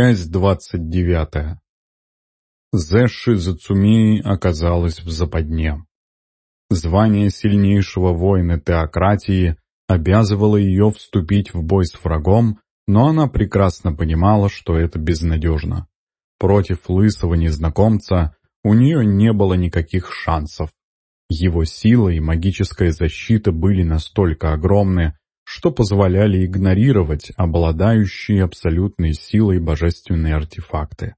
Часть двадцать девятая. Зэши Зацумии оказалась в западне. Звание сильнейшего воина теократии обязывало ее вступить в бой с врагом, но она прекрасно понимала, что это безнадежно. Против лысого незнакомца у нее не было никаких шансов. Его сила и магическая защита были настолько огромны, что позволяли игнорировать обладающие абсолютной силой божественные артефакты.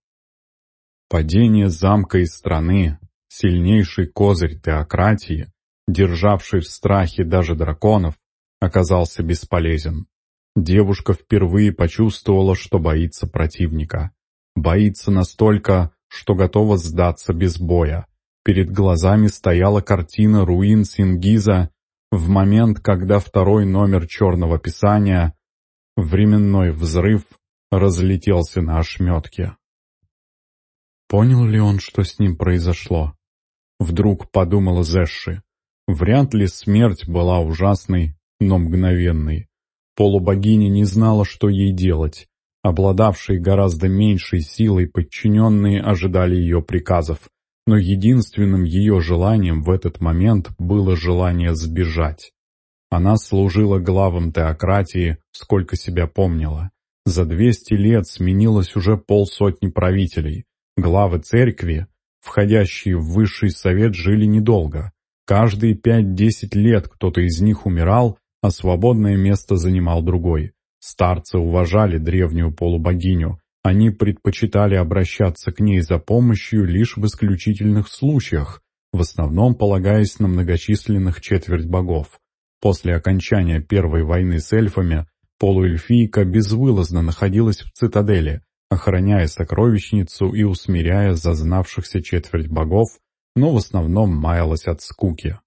Падение замка и страны, сильнейший козырь теократии, державший в страхе даже драконов, оказался бесполезен. Девушка впервые почувствовала, что боится противника. Боится настолько, что готова сдаться без боя. Перед глазами стояла картина руин Сингиза в момент, когда второй номер черного писания, временной взрыв, разлетелся на ошметке. Понял ли он, что с ним произошло? Вдруг подумала Зэши. Вряд ли смерть была ужасной, но мгновенной. Полубогиня не знала, что ей делать. Обладавшие гораздо меньшей силой подчиненные ожидали ее приказов, но единственным ее желанием в этот момент было желание сбежать. Она служила главам теократии, сколько себя помнила. За 200 лет сменилось уже полсотни правителей. Главы церкви, входящие в высший совет, жили недолго. Каждые 5-10 лет кто-то из них умирал, а свободное место занимал другой. Старцы уважали древнюю полубогиню, они предпочитали обращаться к ней за помощью лишь в исключительных случаях, в основном полагаясь на многочисленных четверть богов. После окончания Первой войны с эльфами полуэльфийка безвылазно находилась в цитадели, охраняя сокровищницу и усмиряя зазнавшихся четверть богов, но в основном маялась от скуки.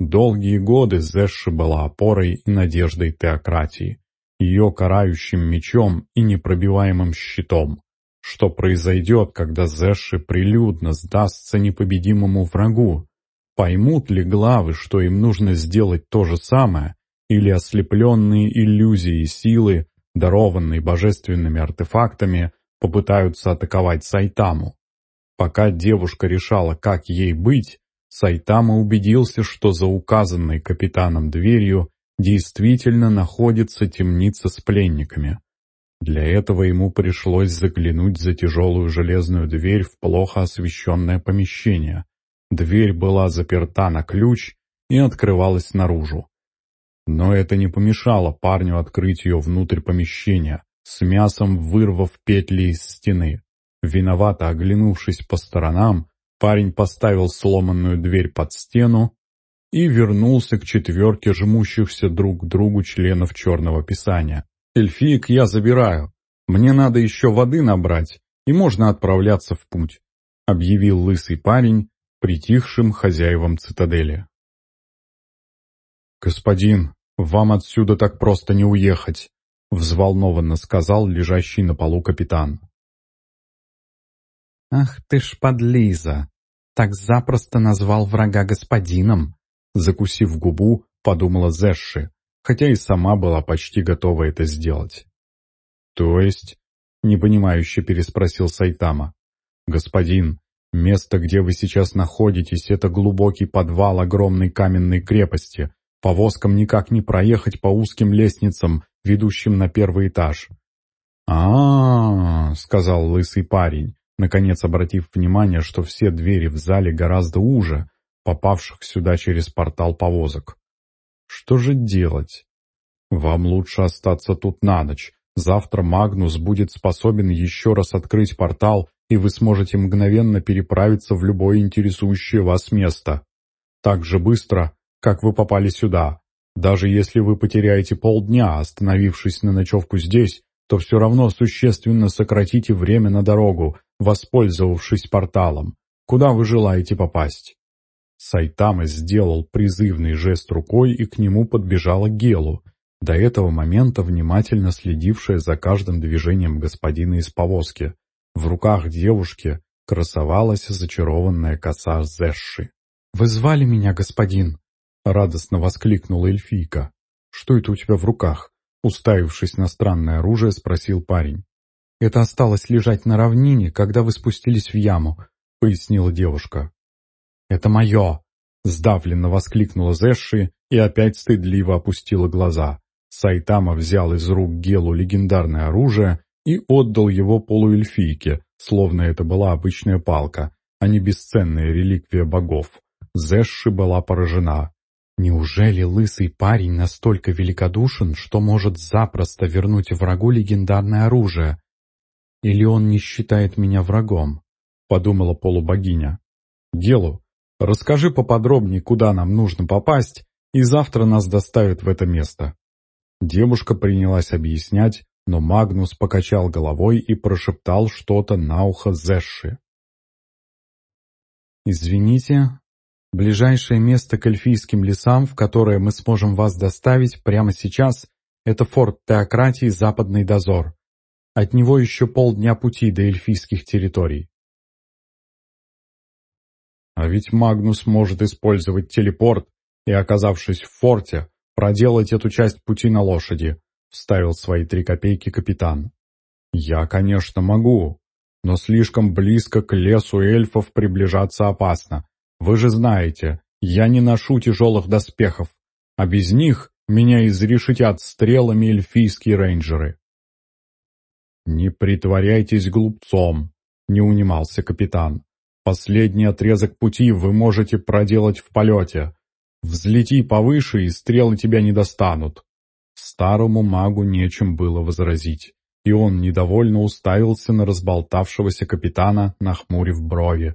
Долгие годы Зэши была опорой и надеждой теократии ее карающим мечом и непробиваемым щитом. Что произойдет, когда Зэши прилюдно сдастся непобедимому врагу? Поймут ли главы, что им нужно сделать то же самое, или ослепленные иллюзии силы, дарованные божественными артефактами, попытаются атаковать Сайтаму? Пока девушка решала, как ей быть, Сайтама убедился, что за указанной капитаном дверью действительно находится темница с пленниками. Для этого ему пришлось заглянуть за тяжелую железную дверь в плохо освещенное помещение. Дверь была заперта на ключ и открывалась наружу. Но это не помешало парню открыть ее внутрь помещения, с мясом вырвав петли из стены. Виновато оглянувшись по сторонам, парень поставил сломанную дверь под стену и вернулся к четверке жмущихся друг к другу членов Черного Писания. «Эльфиек я забираю. Мне надо еще воды набрать, и можно отправляться в путь», объявил лысый парень притихшим хозяевам цитадели. «Господин, вам отсюда так просто не уехать», взволнованно сказал лежащий на полу капитан. «Ах ты ж подлиза! Так запросто назвал врага господином!» Закусив губу, подумала Зэши, хотя и сама была почти готова это сделать. «То есть?» — непонимающе переспросил Сайтама. «Господин, место, где вы сейчас находитесь, это глубокий подвал огромной каменной крепости. Повозкам никак не проехать по узким лестницам, ведущим на первый этаж». «А-а-а», — сказал лысый парень, наконец обратив внимание, что все двери в зале гораздо уже, попавших сюда через портал повозок. Что же делать? Вам лучше остаться тут на ночь. Завтра Магнус будет способен еще раз открыть портал, и вы сможете мгновенно переправиться в любое интересующее вас место. Так же быстро, как вы попали сюда. Даже если вы потеряете полдня, остановившись на ночевку здесь, то все равно существенно сократите время на дорогу, воспользовавшись порталом. Куда вы желаете попасть? Сайтама сделал призывный жест рукой, и к нему подбежала Гелу, до этого момента внимательно следившая за каждым движением господина из повозки. В руках девушки красовалась зачарованная коса Зэши. «Вы звали меня, господин?» — радостно воскликнула эльфийка. «Что это у тебя в руках?» — уставившись на странное оружие, спросил парень. Это осталось лежать на равнине, когда вы спустились в яму», — пояснила девушка. «Это мое!» — сдавленно воскликнула Зэши и опять стыдливо опустила глаза. Сайтама взял из рук Гелу легендарное оружие и отдал его полуэльфийке, словно это была обычная палка, а не бесценная реликвия богов. Зэши была поражена. Неужели лысый парень настолько великодушен, что может запросто вернуть врагу легендарное оружие? Или он не считает меня врагом? Подумала полубогиня. Гелу, расскажи поподробнее, куда нам нужно попасть, и завтра нас доставят в это место. Девушка принялась объяснять, но Магнус покачал головой и прошептал что-то на ухо Зэши. «Извините, ближайшее место к эльфийским лесам, в которое мы сможем вас доставить прямо сейчас, это форт Теократии Западный Дозор. От него еще полдня пути до эльфийских территорий». «А ведь Магнус может использовать телепорт и, оказавшись в форте, проделать эту часть пути на лошади», — вставил свои три копейки капитан. «Я, конечно, могу, но слишком близко к лесу эльфов приближаться опасно. Вы же знаете, я не ношу тяжелых доспехов, а без них меня изрешетят стрелами эльфийские рейнджеры». «Не притворяйтесь глупцом», — не унимался капитан. «Последний отрезок пути вы можете проделать в полете. Взлети повыше, и стрелы тебя не достанут». Старому магу нечем было возразить и он недовольно уставился на разболтавшегося капитана, нахмурив брови.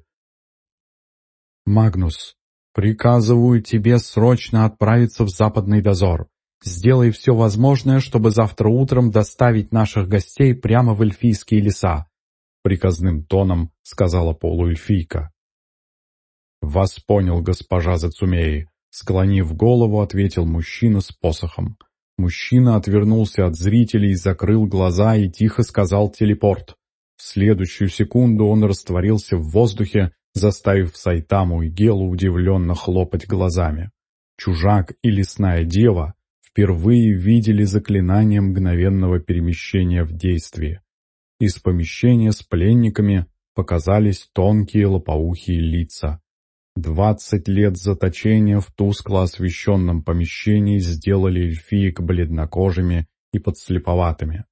«Магнус, приказываю тебе срочно отправиться в западный дозор. Сделай все возможное, чтобы завтра утром доставить наших гостей прямо в эльфийские леса», приказным тоном сказала полуэльфийка. «Вас понял, госпожа Зацумеи», склонив голову, ответил мужчина с посохом. Мужчина отвернулся от зрителей, закрыл глаза и тихо сказал «телепорт». В следующую секунду он растворился в воздухе, заставив Сайтаму и Гелу удивленно хлопать глазами. Чужак и лесная дева впервые видели заклинание мгновенного перемещения в действии. Из помещения с пленниками показались тонкие лопоухие лица. Двадцать лет заточения в тускло освещенном помещении сделали эльфиек бледнокожими и подслеповатыми.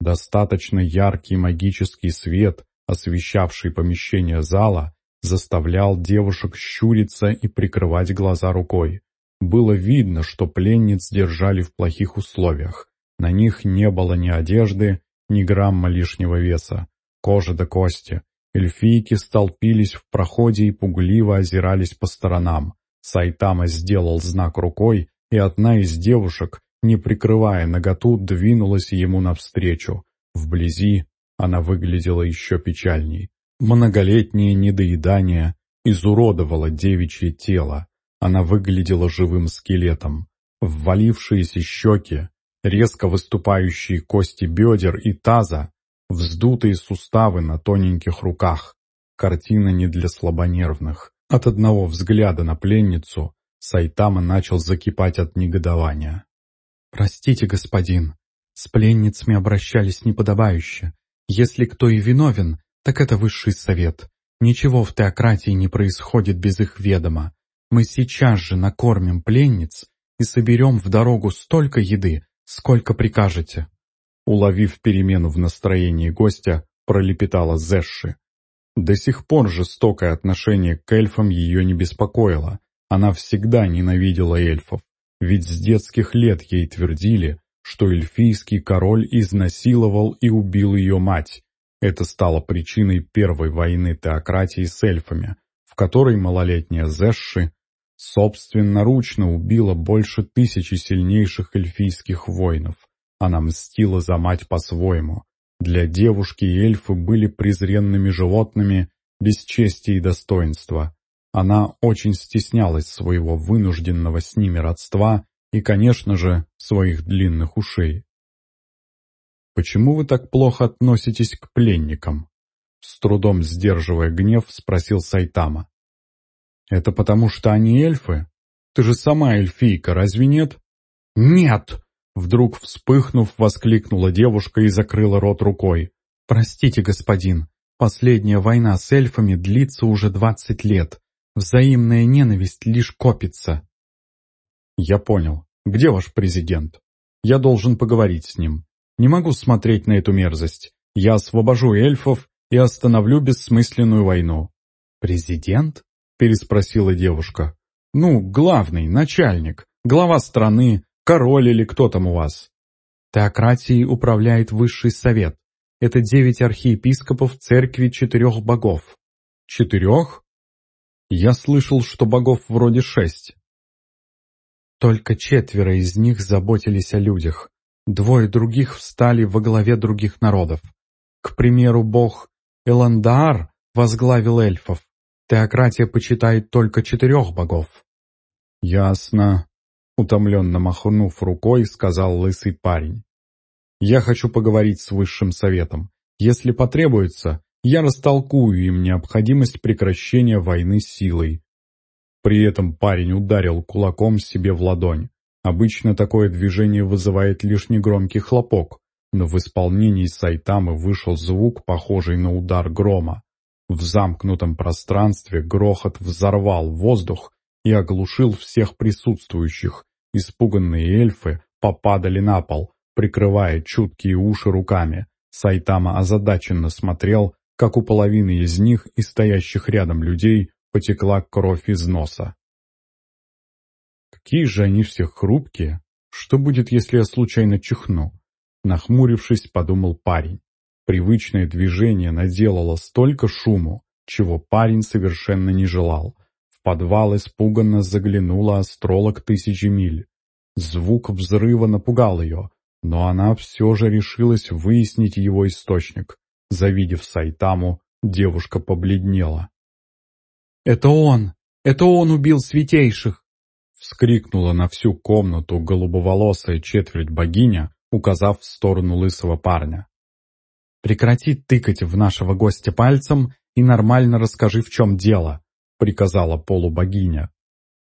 Достаточно яркий магический свет, освещавший помещение зала, заставлял девушек щуриться и прикрывать глаза рукой. Было видно, что пленниц держали в плохих условиях. На них не было ни одежды, ни грамма лишнего веса, кожа до кости, Эльфийки столпились в проходе и пугливо озирались по сторонам. Сайтама сделал знак рукой, и одна из девушек, не прикрывая наготу, двинулась ему навстречу. Вблизи она выглядела еще печальней. Многолетнее недоедание изуродовало девичье тело. Она выглядела живым скелетом. Ввалившиеся щеки, резко выступающие кости бедер и таза Вздутые суставы на тоненьких руках. Картина не для слабонервных. От одного взгляда на пленницу Сайтама начал закипать от негодования. «Простите, господин, с пленницами обращались неподобающе. Если кто и виновен, так это высший совет. Ничего в теократии не происходит без их ведома. Мы сейчас же накормим пленниц и соберем в дорогу столько еды, сколько прикажете». Уловив перемену в настроении гостя, пролепетала Зэши. До сих пор жестокое отношение к эльфам ее не беспокоило. Она всегда ненавидела эльфов, ведь с детских лет ей твердили, что эльфийский король изнасиловал и убил ее мать. Это стало причиной первой войны теократии с эльфами, в которой малолетняя Зэши собственноручно убила больше тысячи сильнейших эльфийских воинов – она мстила за мать по-своему. Для девушки эльфы были презренными животными, без чести и достоинства. Она очень стеснялась своего вынужденного с ними родства и, конечно же, своих длинных ушей. «Почему вы так плохо относитесь к пленникам?» С трудом сдерживая гнев, спросил Сайтама. «Это потому, что они эльфы? Ты же сама эльфийка, разве нет?» «Нет!» Вдруг вспыхнув, воскликнула девушка и закрыла рот рукой. «Простите, господин, последняя война с эльфами длится уже двадцать лет. Взаимная ненависть лишь копится». «Я понял. Где ваш президент? Я должен поговорить с ним. Не могу смотреть на эту мерзость. Я освобожу эльфов и остановлю бессмысленную войну». «Президент?» — переспросила девушка. «Ну, главный, начальник, глава страны, король или кто там у вас?» Теократией управляет высший совет. Это девять архиепископов церкви четырех богов. Четырех? Я слышал, что богов вроде шесть. Только четверо из них заботились о людях. Двое других встали во главе других народов. К примеру, бог Эландаар возглавил эльфов. Теократия почитает только четырех богов. «Ясно», — утомленно махнув рукой, сказал лысый парень. «Я хочу поговорить с высшим советом. Если потребуется, я растолкую им необходимость прекращения войны силой». При этом парень ударил кулаком себе в ладонь. Обычно такое движение вызывает лишь негромкий хлопок, но в исполнении Сайтамы вышел звук, похожий на удар грома. В замкнутом пространстве грохот взорвал воздух и оглушил всех присутствующих. Испуганные эльфы попадали на пол, прикрывая чуткие уши руками. Сайтама озадаченно смотрел, как у половины из них и стоящих рядом людей потекла кровь из носа. Какие же они все хрупкие! Что будет, если я случайно чихну? Нахмурившись, подумал парень. Привычное движение наделало столько шуму, чего парень совершенно не желал подвал испуганно заглянула астролог тысячи миль. Звук взрыва напугал ее, но она все же решилась выяснить его источник. Завидев Сайтаму, девушка побледнела. «Это он! Это он убил святейших!» Вскрикнула на всю комнату голубоволосая четверть богиня, указав в сторону лысого парня. «Прекрати тыкать в нашего гостя пальцем и нормально расскажи, в чем дело», приказала полубогиня.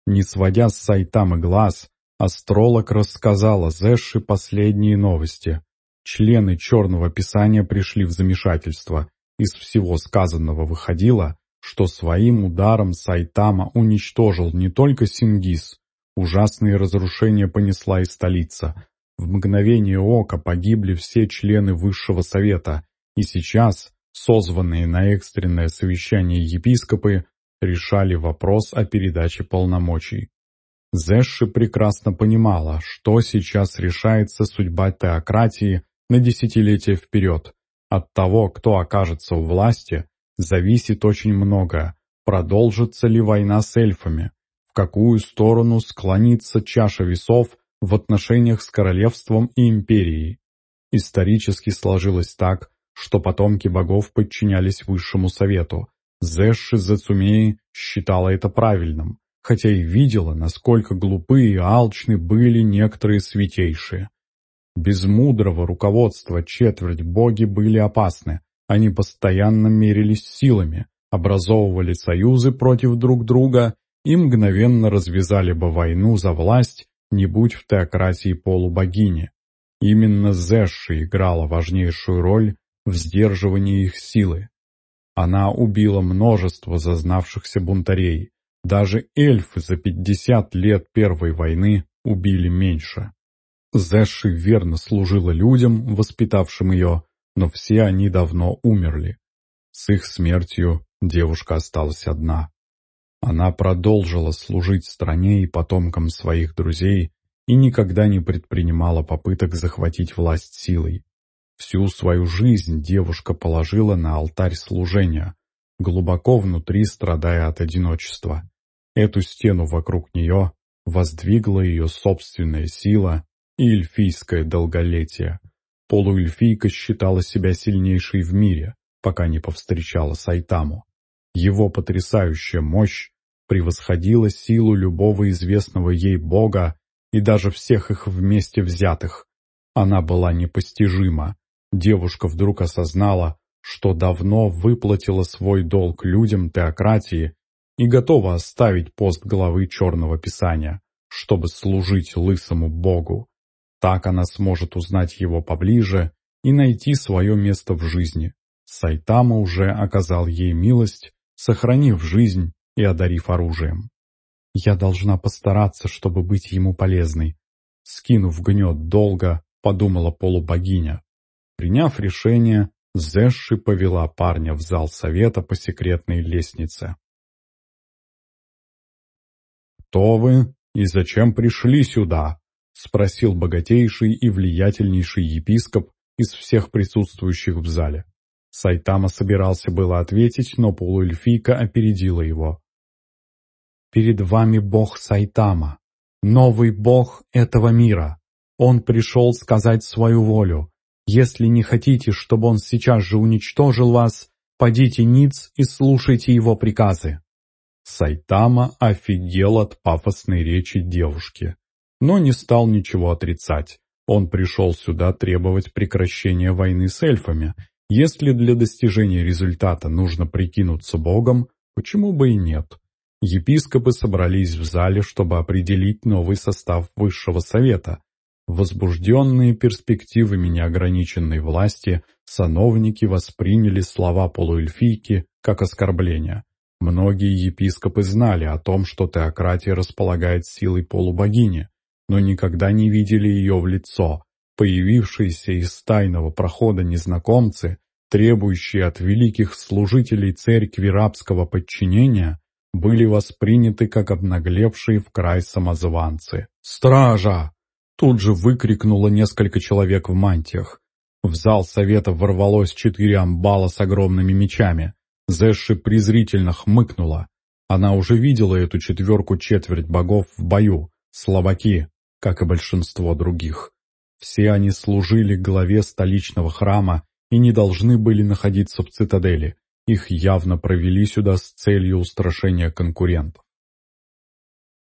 Не сводя с Сайтамы глаз, астролог рассказала Зэши последние новости. Члены Черного Писания пришли в замешательство. Из всего сказанного выходило, что своим ударом Сайтама уничтожил не только Сингис, ужасные разрушения понесла и столица. В мгновение ока погибли все члены Высшего Совета, и сейчас, созванные на экстренное совещание епископы, решали вопрос о передаче полномочий. Зэши прекрасно понимала, что сейчас решается судьба теократии на десятилетия вперед. От того, кто окажется у власти, зависит очень многое. Продолжится ли война с эльфами? В какую сторону склонится чаша весов в отношениях с королевством и империей? Исторически сложилось так, что потомки богов подчинялись высшему совету, Зэши Зацумеи считала это правильным, хотя и видела, насколько глупы и алчны были некоторые святейшие. Без мудрого руководства четверть боги были опасны, они постоянно мерились силами, образовывали союзы против друг друга и мгновенно развязали бы войну за власть, не будь в теократии полубогини. Именно Зэши играла важнейшую роль в сдерживании их силы. Она убила множество зазнавшихся бунтарей. Даже эльфы за пятьдесят лет Первой войны убили меньше. Зэши верно служила людям, воспитавшим ее, но все они давно умерли. С их смертью девушка осталась одна. Она продолжила служить стране и потомкам своих друзей и никогда не предпринимала попыток захватить власть силой. Всю свою жизнь девушка положила на алтарь служения, глубоко внутри страдая от одиночества. Эту стену вокруг нее воздвигла ее собственная сила и эльфийское долголетие. Полуэльфийка считала себя сильнейшей в мире, пока не повстречала Сайтаму. Его потрясающая мощь превосходила силу любого известного ей бога и даже всех их вместе взятых. Она была непостижима, Девушка вдруг осознала, что давно выплатила свой долг людям теократии и готова оставить пост главы Черного Писания, чтобы служить лысому Богу. Так она сможет узнать его поближе и найти свое место в жизни, Сайтама уже оказал ей милость, сохранив жизнь и одарив оружием. «Я должна постараться, чтобы быть ему полезной», — скинув гнет долго, подумала полубогиня. Приняв решение, Зэши повела парня в зал совета по секретной лестнице. «Кто вы и зачем пришли сюда?» — спросил богатейший и влиятельнейший епископ из всех присутствующих в зале. Сайтама собирался было ответить, но полуэльфийка опередила его. «Перед вами бог Сайтама, новый бог этого мира. Он пришел сказать свою волю. Если не хотите, чтобы он сейчас же уничтожил вас, подите ниц и слушайте его приказы». Сайтама офигел от пафосной речи девушки, но не стал ничего отрицать. Он пришел сюда требовать прекращения войны с эльфами. Если для достижения результата нужно прикинуться богом, почему бы и нет? Епископы собрались в зале, чтобы определить новый состав высшего совета. Возбужденные перспективами неограниченной власти, сановники восприняли слова полуэльфийки как оскорбление. Многие епископы знали о том, что теократия располагает силой полубогини, но никогда не видели ее в лицо. Появившиеся из тайного прохода незнакомцы, требующие от великих служителей церкви рабского подчинения, были восприняты как обнаглевшие в край самозванцы. «Стража!» Тут же выкрикнуло несколько человек в мантиях. В зал совета ворвалось четыре амбала с огромными мечами. Зэши презрительно хмыкнула. Она уже видела эту четверку четверть богов в бою, слабаки, как и большинство других. Все они служили главе столичного храма и не должны были находиться в цитадели. Их явно провели сюда с целью устрашения конкурентов.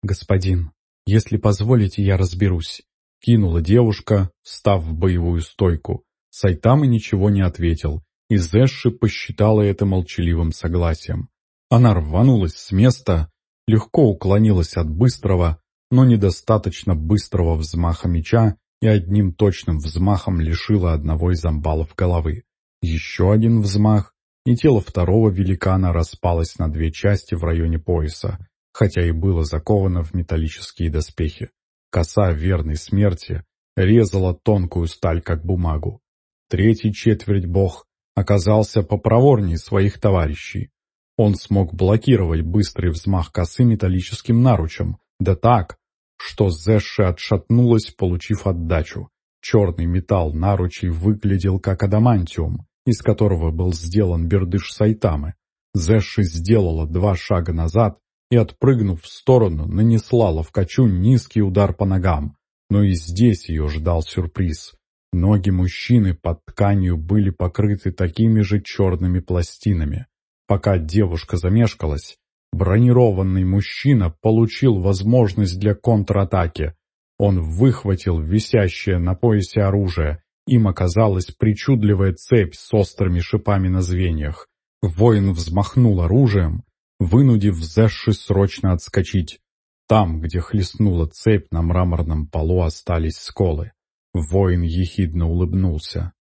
«Господин, если позволите, я разберусь», — кинула девушка, став в боевую стойку. Сайтама ничего не ответил, и Зэши посчитала это молчаливым согласием. Она рванулась с места, легко уклонилась от быстрого, но недостаточно быстрого взмаха меча и одним точным взмахом лишила одного из амбалов головы. Еще один взмах, и тело второго великана распалось на две части в районе пояса, хотя и было заковано в металлические доспехи. Коса верной смерти резала тонкую сталь, как бумагу. Третий четверть бог оказался попроворнее своих товарищей. Он смог блокировать быстрый взмах косы металлическим наручем, да так, что Зэши отшатнулась, получив отдачу. Черный металл наручей выглядел как адамантиум, из которого был сделан бердыш Сайтамы. Зэши сделала два шага назад и, отпрыгнув в сторону, нанесла ловкачу низкий удар по ногам. Но и здесь ее ждал сюрприз. Ноги мужчины под тканью были покрыты такими же черными пластинами. Пока девушка замешкалась, бронированный мужчина получил возможность для контратаки. Он выхватил висящее на поясе оружие. Им оказалась причудливая цепь с острыми шипами на звеньях. Воин взмахнул оружием, вынудив Зэши срочно отскочить. Там, где хлестнула цепь, на мраморном полу остались сколы. Воин ехидно улыбнулся.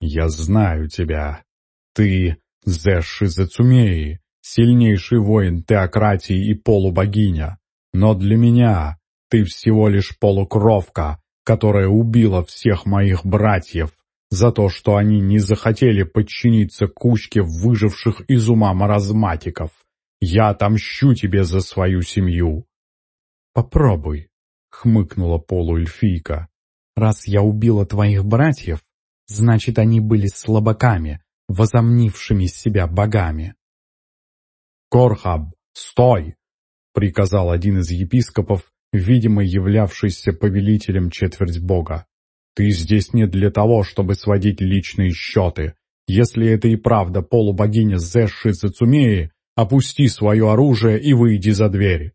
«Я знаю тебя. Ты Зэши Зацумеи, сильнейший воин теократии и полубогиня. Но для меня ты всего лишь полукровка, которая убила всех моих братьев за то, что они не захотели подчиниться кучке выживших из ума маразматиков. Я отомщу тебе за свою семью». «Попробуй», — хмыкнула полуэльфийка. Раз я убила твоих братьев, значит, они были слабаками, возомнившими себя богами. «Корхаб, стой!» — приказал один из епископов, видимо, являвшийся повелителем четверть бога. «Ты здесь не для того, чтобы сводить личные счеты. Если это и правда полубогиня Зэши Зацумеи, опусти свое оружие и выйди за дверь».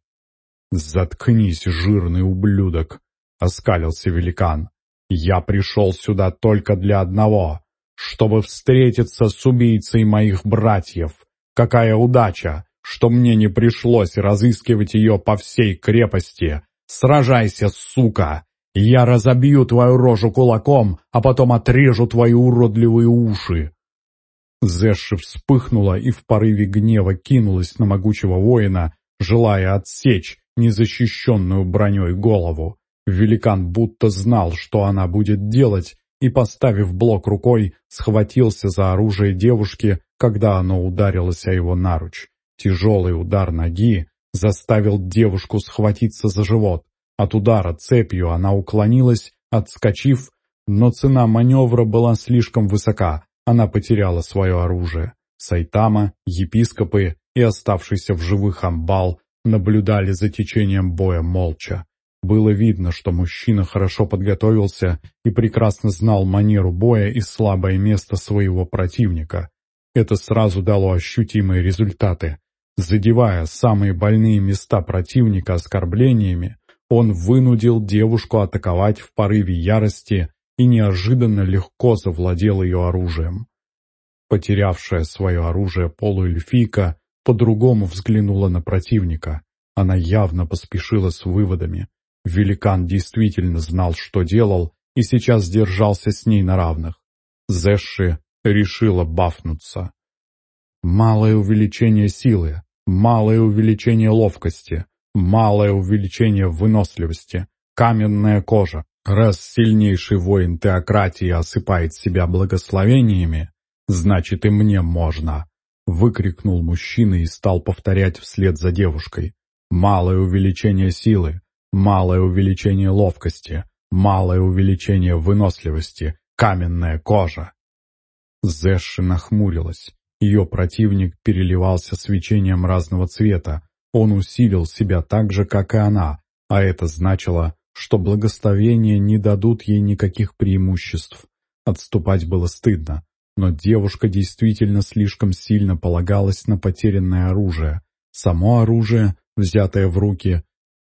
«Заткнись, жирный ублюдок!» — оскалился великан. «Я пришел сюда только для одного, чтобы встретиться с убийцей моих братьев. Какая удача, что мне не пришлось разыскивать ее по всей крепости. Сражайся, сука! Я разобью твою рожу кулаком, а потом отрежу твои уродливые уши!» Зэши вспыхнула и в порыве гнева кинулась на могучего воина, желая отсечь незащищенную броней голову. Великан будто знал, что она будет делать, и, поставив блок рукой, схватился за оружие девушки, когда оно ударилось о его наруч. Тяжелый удар ноги заставил девушку схватиться за живот. От удара цепью она уклонилась, отскочив, но цена маневра была слишком высока, она потеряла свое оружие. Сайтама, епископы и оставшийся в живых амбал наблюдали за течением боя молча. Было видно, что мужчина хорошо подготовился и прекрасно знал манеру боя и слабое место своего противника. Это сразу дало ощутимые результаты. Задевая самые больные места противника оскорблениями, он вынудил девушку атаковать в порыве ярости и неожиданно легко завладел ее оружием. Потерявшая свое оружие полуэльфийка по-другому взглянула на противника. Она явно поспешила с выводами. Великан действительно знал, что делал, и сейчас держался с ней на равных. Зэши решила бафнуться. Малое увеличение силы, малое увеличение ловкости, малое увеличение выносливости, каменная кожа. Раз сильнейший воин теократии осыпает себя благословениями, значит и мне можно. Выкрикнул мужчина и стал повторять вслед за девушкой. Малое увеличение силы, малое увеличение ловкости, малое увеличение выносливости, каменная кожа. Зэши нахмурилась. Ее противник переливался свечением разного цвета. Он усилил себя так же, как и она, а это значило, что благословения не дадут ей никаких преимуществ. Отступать было стыдно, но девушка действительно слишком сильно полагалась на потерянное оружие. Само оружие, взятое в руки,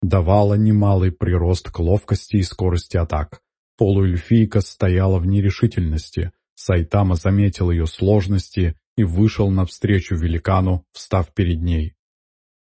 давало немалый прирост к ловкости и скорости атак. Полуэльфийка стояла в нерешительности. Сайтама заметил ее сложности и вышел навстречу великану, встав перед ней.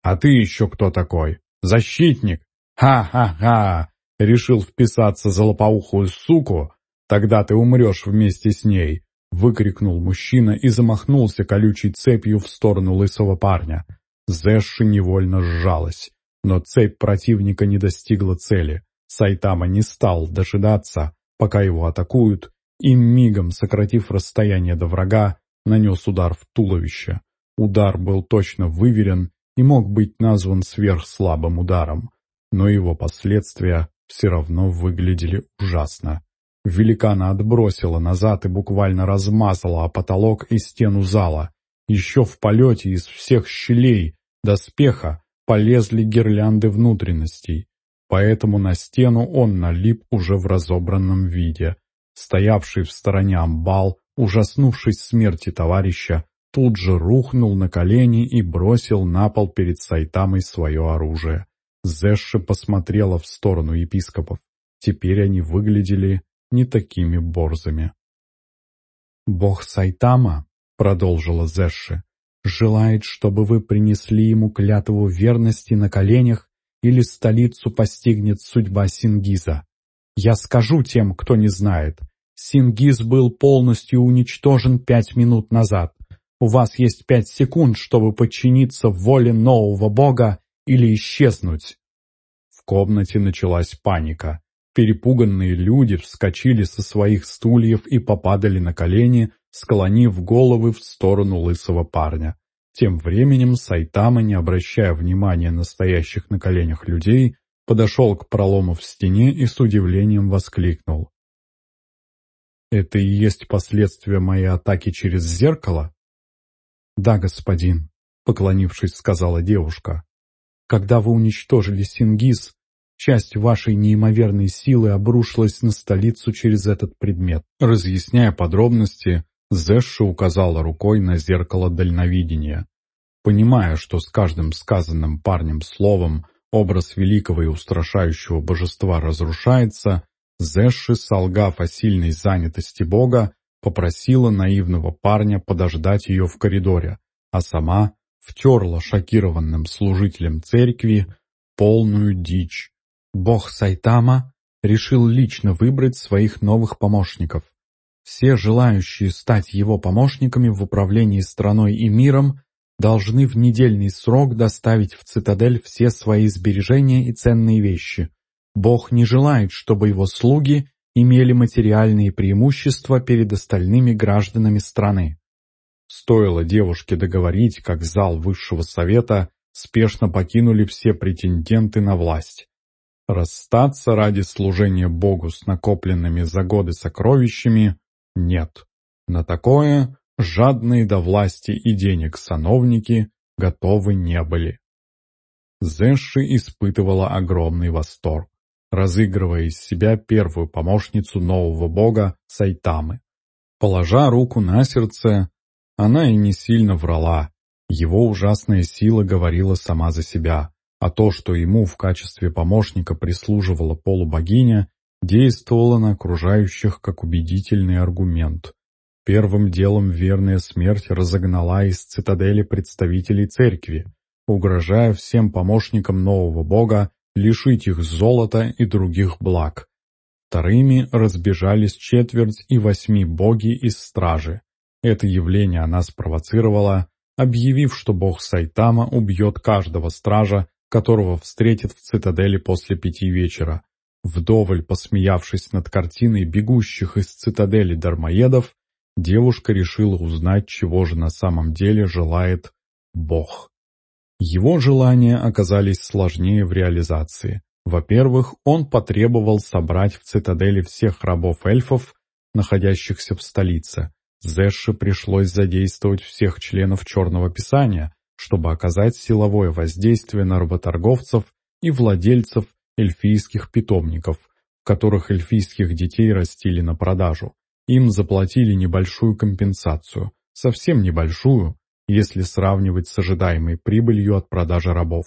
«А ты еще кто такой? Защитник? Ха-ха-ха! Решил вписаться за лопоухую суку? Тогда ты умрешь вместе с ней!» Выкрикнул мужчина и замахнулся колючей цепью в сторону лысого парня. Зэши невольно сжалась, но цепь противника не достигла цели. Сайтама не стал дожидаться, пока его атакуют, и мигом, сократив расстояние до врага, нанес удар в туловище. Удар был точно выверен и мог быть назван сверхслабым ударом, но его последствия все равно выглядели ужасно. Великана отбросила назад и буквально размазала о потолок и стену зала. Еще в полете из всех щелей доспеха полезли гирлянды внутренностей, поэтому на стену он налип уже в разобранном виде. Стоявший в стороне амбал, ужаснувшись смерти товарища, тут же рухнул на колени и бросил на пол перед Сайтамой свое оружие. Зэши посмотрела в сторону епископов. Теперь они выглядели не такими борзами. «Бог Сайтама», — продолжила Зэши, — «желает, чтобы вы принесли ему клятву верности на коленях или столицу постигнет судьба Сингиза. Я скажу тем, кто не знает. Сингиз был полностью уничтожен пять минут назад. У вас есть пять секунд, чтобы подчиниться воле нового бога или исчезнуть. В комнате началась паника. Перепуганные люди вскочили со своих стульев и попадали на колени, склонив головы в сторону лысого парня. Тем временем Сайтама, не обращая внимания на стоящих на коленях людей, подошел к пролому в стене и с удивлением воскликнул. «Это и есть последствия моей атаки через зеркало?» «Да, господин», — поклонившись, сказала девушка. «Когда вы уничтожили Сингиз, Часть вашей неимоверной силы обрушилась на столицу через этот предмет. Разъясняя подробности, Зэши указала рукой на зеркало дальновидения. Понимая, что с каждым сказанным парнем словом образ великого и устрашающего божества разрушается, Зэши, солгав о сильной занятости Бога, попросила наивного парня подождать ее в коридоре, а сама втерла шокированным служителям церкви полную дичь Бог Сайтама решил лично выбрать своих новых помощников. Все желающие стать его помощниками в управлении страной и миром должны в недельный срок доставить в цитадель все свои сбережения и ценные вещи. Бог не желает, чтобы его слуги имели материальные преимущества перед остальными гражданами страны. Стоило девушке договорить, как зал высшего совета спешно покинули все претенденты на власть. Расстаться ради служения Богу с накопленными за годы сокровищами нет. На такое жадные до власти и денег сановники готовы не были. Зэши испытывала огромный восторг, разыгрывая из себя первую помощницу нового бога Сайтамы. Положа руку на сердце, она и не сильно врала. Его ужасная сила говорила сама за себя, а то, что ему в качестве помощника прислуживала полубогиня, действовало на окружающих как убедительный аргумент. Первым делом верная смерть разогнала из цитадели представителей церкви, угрожая всем помощникам нового бога лишить их золота и других благ. Вторыми разбежались четверть и восьми боги из стражи. Это явление она спровоцировала, объявив, что бог Сайтама убьет каждого стража, которого встретит в цитадели после пяти вечера. Вдоволь посмеявшись над картиной бегущих из цитадели дармоедов, девушка решила узнать, чего же на самом деле желает Бог. Его желания оказались сложнее в реализации. Во-первых, он потребовал собрать в цитадели всех рабов-эльфов, находящихся в столице. Зэше пришлось задействовать всех членов Черного Писания, чтобы оказать силовое воздействие на работорговцев и владельцев эльфийских питомников, которых эльфийских детей растили на продажу. Им заплатили небольшую компенсацию, совсем небольшую, если сравнивать с ожидаемой прибылью от продажи рабов.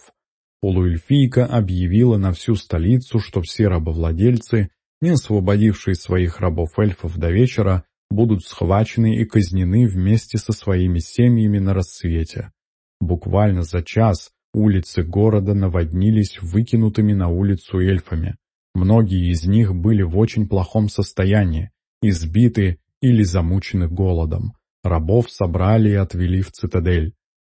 Полуэльфийка объявила на всю столицу, что все рабовладельцы, не освободившие своих рабов-эльфов до вечера, будут схвачены и казнены вместе со своими семьями на рассвете. Буквально за час улицы города наводнились выкинутыми на улицу эльфами. Многие из них были в очень плохом состоянии, избиты или замучены голодом. Рабов собрали и отвели в цитадель.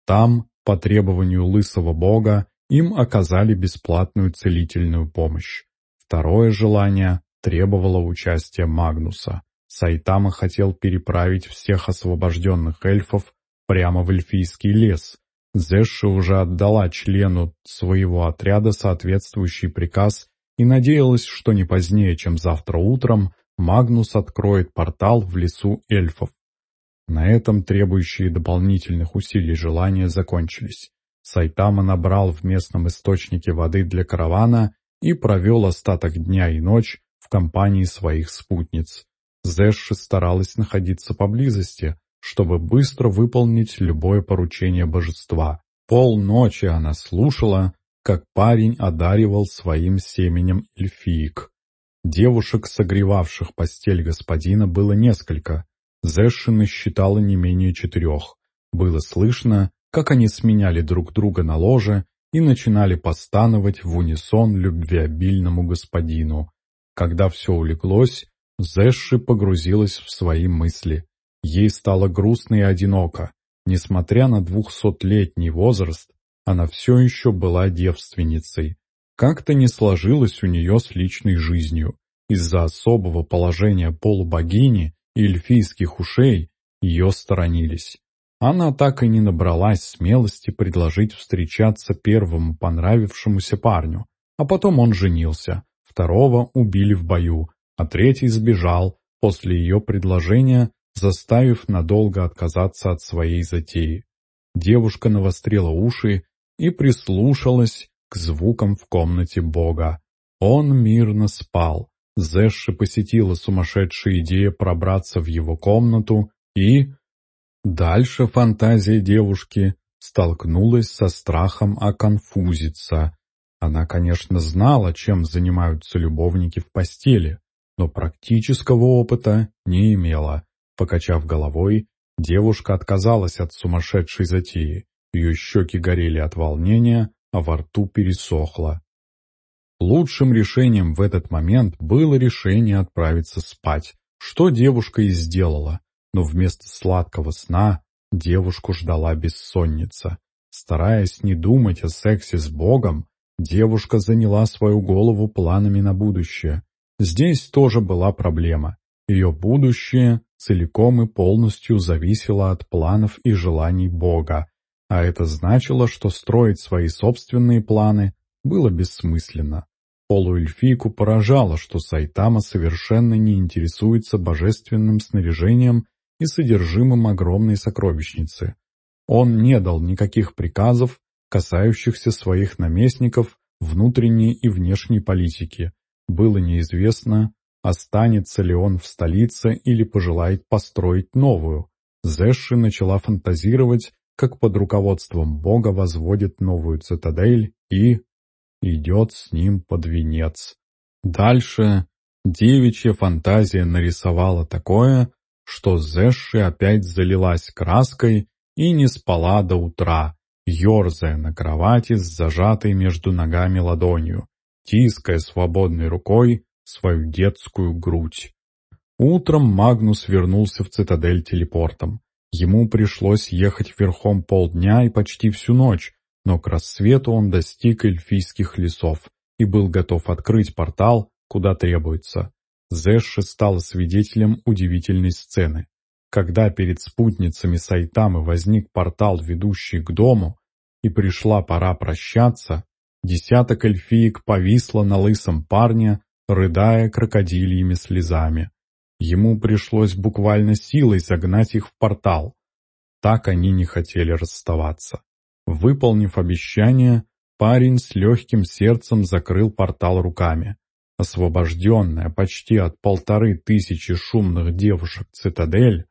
Там, по требованию лысого бога, им оказали бесплатную целительную помощь. Второе желание требовало участия Магнуса. Сайтама хотел переправить всех освобожденных эльфов прямо в эльфийский лес. Зэши уже отдала члену своего отряда соответствующий приказ и надеялась, что не позднее, чем завтра утром, Магнус откроет портал в лесу эльфов. На этом требующие дополнительных усилий желания закончились. Сайтама набрал в местном источнике воды для каравана и провел остаток дня и ночь в компании своих спутниц. Зэши старалась находиться поблизости, чтобы быстро выполнить любое поручение божества. Полночи она слушала, как парень одаривал своим семенем эльфиек. Девушек, согревавших постель господина, было несколько. Зэшина считала не менее четырех. Было слышно, как они сменяли друг друга на ложе и начинали постановать в унисон любвеобильному господину. Когда все улеглось, Зэши погрузилась в свои мысли. Ей стало грустно и одиноко. Несмотря на двухсотлетний возраст, она все еще была девственницей. Как-то не сложилось у нее с личной жизнью. Из-за особого положения полубогини эльфийских ушей ее сторонились. Она так и не набралась смелости предложить встречаться первому понравившемуся парню, а потом он женился, второго убили в бою, а третий сбежал после ее предложения, заставив надолго отказаться от своей затеи. Девушка навострила уши и прислушалась к звукам в комнате Бога. Он мирно спал, Зэши посетила сумасшедшая идея пробраться в его комнату и... Дальше фантазия девушки столкнулась со страхом оконфузиться. Она, конечно, знала, чем занимаются любовники в постели, но практического опыта не имела. Покачав головой, девушка отказалась от сумасшедшей затеи. Ее щеки горели от волнения, а во рту пересохло. Лучшим решением в этот момент было решение отправиться спать, что девушка и сделала, но вместо сладкого сна девушку ждала бессонница. Стараясь не думать о сексе с Богом, девушка заняла свою голову планами на будущее. Здесь тоже была проблема. Ее будущее целиком и полностью зависело от планов и желаний Бога, а это значило, что строить свои собственные планы было бессмысленно. Полуэльфийку поражало, что Сайтама совершенно не интересуется божественным снаряжением и содержимым огромной сокровищницы. Он не дал никаких приказов, касающихся своих наместников внутренней и внешней политики. Было неизвестно, останется ли он в столице или пожелает построить новую. Зэши начала фантазировать, как под руководством Бога возводит новую цитадель и идет с ним под венец. Дальше девичья фантазия нарисовала такое, что Зэши опять залилась краской и не спала до утра, ерзая на кровати с зажатой между ногами ладонью, тиская свободной рукой свою детскую грудь. Утром Магнус вернулся в цитадель телепортом. Ему пришлось ехать верхом полдня и почти всю ночь, но к рассвету он достиг эльфийских лесов и был готов открыть портал, куда требуется. Зэши стала свидетелем удивительной сцены. Когда перед спутницами Сайтамы возник портал, ведущий к дому, и пришла пора прощаться, десяток эльфиек повисло на лысом парне, рыдая крокодильями слезами. Ему пришлось буквально силой загнать их в портал. Так они не хотели расставаться. Выполнив обещание, парень с легким сердцем закрыл портал руками. Освобожденная почти от полторы тысячи шумных девушек цитадель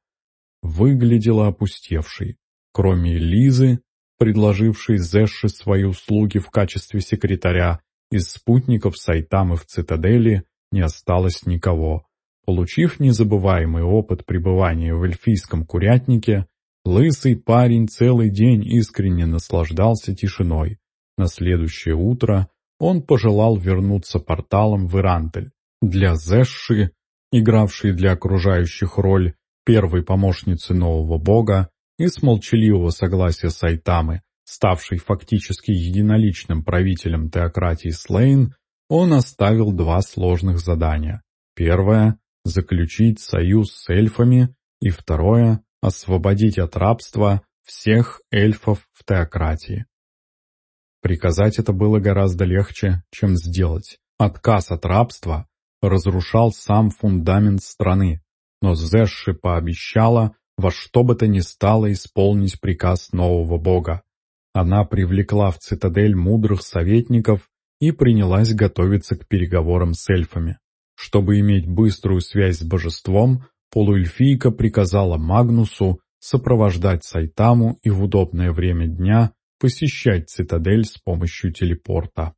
выглядела опустевшей. Кроме Лизы, предложившей Зэши свои услуги в качестве секретаря, из спутников Сайтамы в цитадели не осталось никого. Получив незабываемый опыт пребывания в эльфийском курятнике, лысый парень целый день искренне наслаждался тишиной. На следующее утро он пожелал вернуться порталом в Ирантель. Для Зэши, игравшей для окружающих роль первой помощницы нового бога, и с молчаливого согласия Сайтамы, ставшей фактически единоличным правителем теократии Слейн, он оставил два сложных задания. Первое – заключить союз с эльфами, и второе – освободить от рабства всех эльфов в теократии. Приказать это было гораздо легче, чем сделать. Отказ от рабства разрушал сам фундамент страны, но Зэши пообещала во что бы то ни стало исполнить приказ нового бога. Она привлекла в цитадель мудрых советников и принялась готовиться к переговорам с эльфами. Чтобы иметь быструю связь с божеством, полуэльфийка приказала Магнусу сопровождать Сайтаму и в удобное время дня посещать цитадель с помощью телепорта.